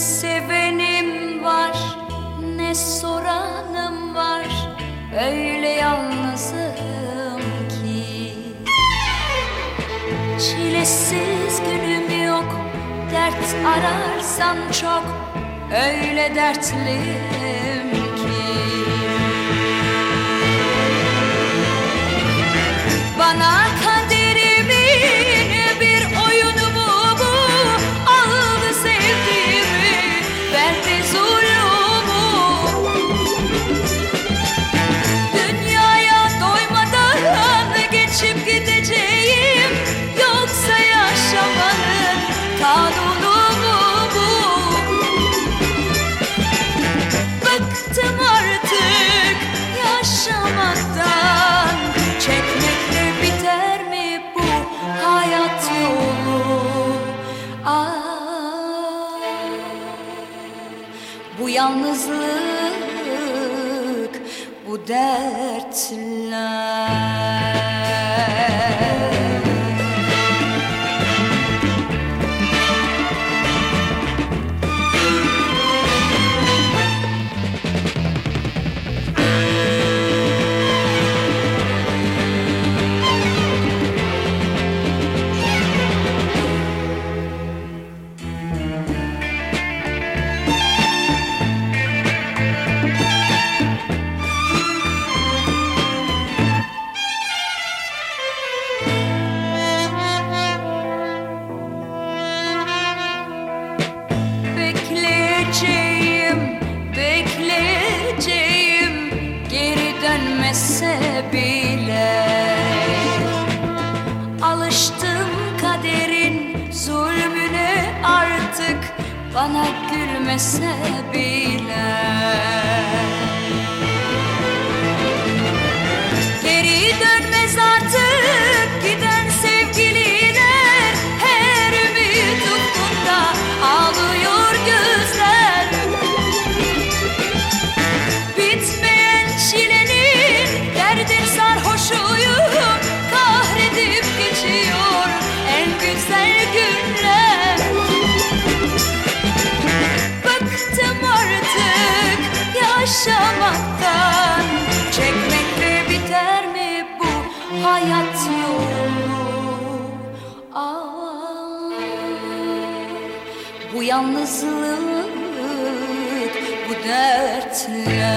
Sevenim var ne soranım var Öyle yalnızım ki. Çilesiz günüm yok Dert ararsan çok Öyle dertliyim bu yalnızlık, bu dertler Bekleyeceğim, bekleyeceğim. Geri dönmese bile. Alıştım kaderin zulmüne artık. Bana gülmese bile. Geri dönmez artık yaşamaktan Çekmekle biter mi bu hayat yolu Ah, Bu yalnızlık, bu dertler